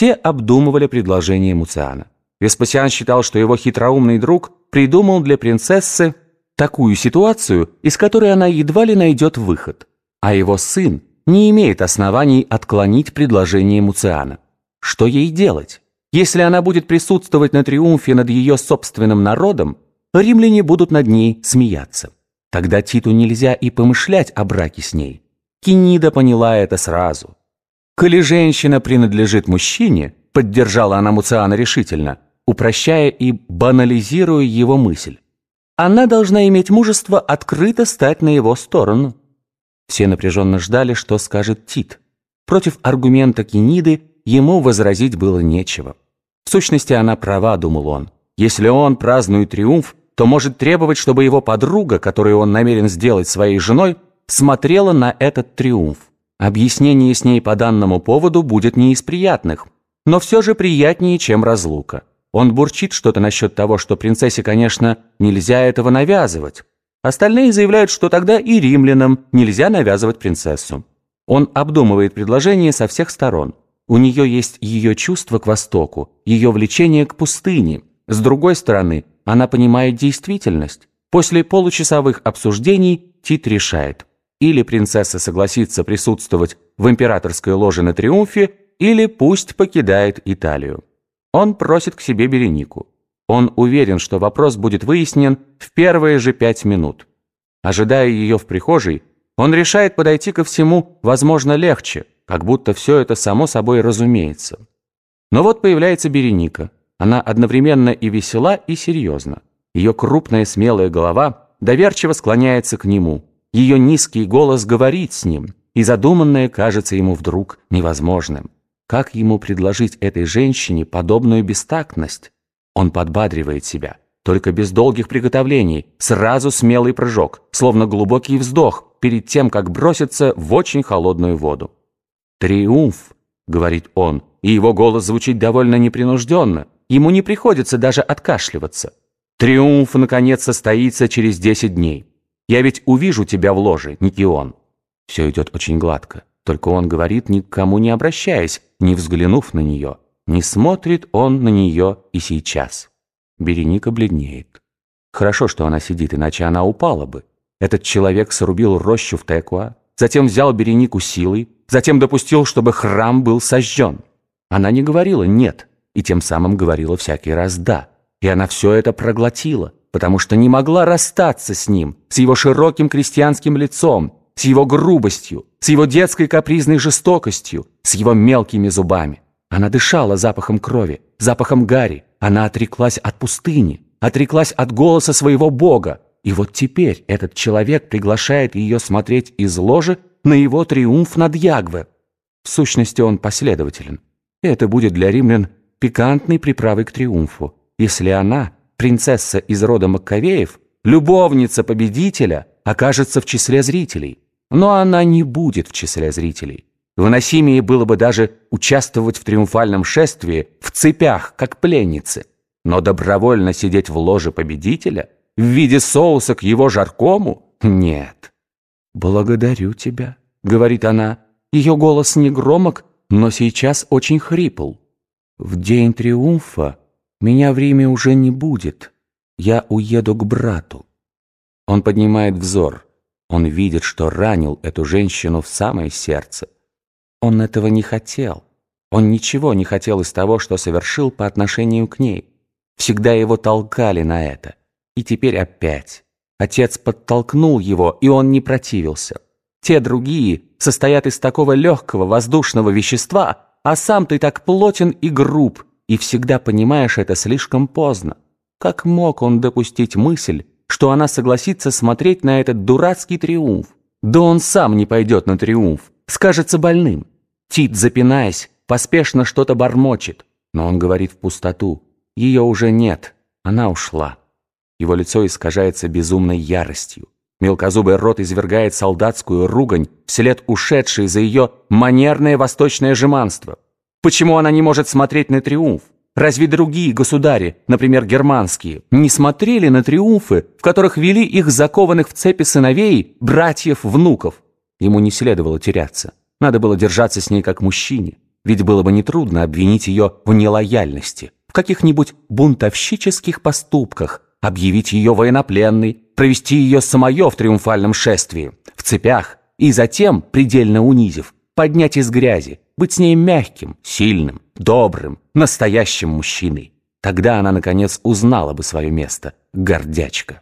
Все обдумывали предложение Муциана. Веспасиан считал, что его хитроумный друг придумал для принцессы такую ситуацию, из которой она едва ли найдет выход, а его сын не имеет оснований отклонить предложение Муциана. Что ей делать? Если она будет присутствовать на триумфе над ее собственным народом, римляне будут над ней смеяться. Тогда Титу нельзя и помышлять о браке с ней. Кенида поняла это сразу. «Коли женщина принадлежит мужчине», поддержала она Муциана решительно, упрощая и банализируя его мысль, она должна иметь мужество открыто стать на его сторону. Все напряженно ждали, что скажет Тит. Против аргумента Кениды ему возразить было нечего. В сущности, она права, думал он. Если он празднует триумф, то может требовать, чтобы его подруга, которую он намерен сделать своей женой, смотрела на этот триумф. Объяснение с ней по данному поводу будет не из приятных, но все же приятнее, чем разлука. Он бурчит что-то насчет того, что принцессе, конечно, нельзя этого навязывать. Остальные заявляют, что тогда и римлянам нельзя навязывать принцессу. Он обдумывает предложение со всех сторон. У нее есть ее чувство к Востоку, ее влечение к пустыне. С другой стороны, она понимает действительность. После получасовых обсуждений Тит решает. Или принцесса согласится присутствовать в императорской ложе на триумфе, или пусть покидает Италию. Он просит к себе Беренику. Он уверен, что вопрос будет выяснен в первые же пять минут. Ожидая ее в прихожей, он решает подойти ко всему, возможно, легче, как будто все это само собой разумеется. Но вот появляется Береника. Она одновременно и весела, и серьезна. Ее крупная смелая голова доверчиво склоняется к нему. Ее низкий голос говорит с ним, и задуманное кажется ему вдруг невозможным. Как ему предложить этой женщине подобную бестактность? Он подбадривает себя. Только без долгих приготовлений, сразу смелый прыжок, словно глубокий вздох перед тем, как броситься в очень холодную воду. «Триумф», — говорит он, и его голос звучит довольно непринужденно, Ему не приходится даже откашливаться. Триумф, наконец, состоится через десять дней. Я ведь увижу тебя в ложе, Никион. Все идет очень гладко. Только он говорит, никому не обращаясь, не взглянув на нее. Не смотрит он на нее и сейчас. Береника бледнеет. Хорошо, что она сидит, иначе она упала бы. Этот человек срубил рощу в Текуа, затем взял Беренику силой, затем допустил, чтобы храм был сожжен. Она не говорила «нет», и тем самым говорила всякий раз «да». И она все это проглотила, потому что не могла расстаться с ним, с его широким крестьянским лицом, с его грубостью, с его детской капризной жестокостью, с его мелкими зубами. Она дышала запахом крови, запахом гари. Она отреклась от пустыни, отреклась от голоса своего Бога. И вот теперь этот человек приглашает ее смотреть из ложи на его триумф над Ягве. В сущности, он последователен. Это будет для римлян пикантной приправой к триумфу, если она, принцесса из рода Маккавеев, любовница победителя, окажется в числе зрителей. Но она не будет в числе зрителей. Выносимее было бы даже участвовать в триумфальном шествии в цепях, как пленницы. Но добровольно сидеть в ложе победителя в виде соуса к его жаркому – нет. «Благодарю тебя», – говорит она. Ее голос не громок, но сейчас очень хрипл. В день триумфа меня в Риме уже не будет. Я уеду к брату. Он поднимает взор. Он видит, что ранил эту женщину в самое сердце. Он этого не хотел. Он ничего не хотел из того, что совершил по отношению к ней. Всегда его толкали на это. И теперь опять. Отец подтолкнул его, и он не противился. Те другие состоят из такого легкого воздушного вещества, а сам ты так плотен и груб, и всегда понимаешь это слишком поздно. Как мог он допустить мысль, что она согласится смотреть на этот дурацкий триумф? Да он сам не пойдет на триумф, скажется больным. Тит, запинаясь, поспешно что-то бормочет, но он говорит в пустоту. Ее уже нет, она ушла. Его лицо искажается безумной яростью. Мелкозубый рот извергает солдатскую ругань вслед ушедшей за ее манерное восточное жеманство. Почему она не может смотреть на триумф? Разве другие государи, например, германские, не смотрели на триумфы, в которых вели их закованных в цепи сыновей, братьев, внуков? Ему не следовало теряться. Надо было держаться с ней как мужчине. ведь было бы нетрудно обвинить ее в нелояльности, в каких-нибудь бунтовщических поступках, объявить ее военнопленной, провести ее самое в триумфальном шествии, в цепях, и затем, предельно унизив, поднять из грязи, быть с ней мягким, сильным, добрым, настоящим мужчиной. Тогда она, наконец, узнала бы свое место, гордячка.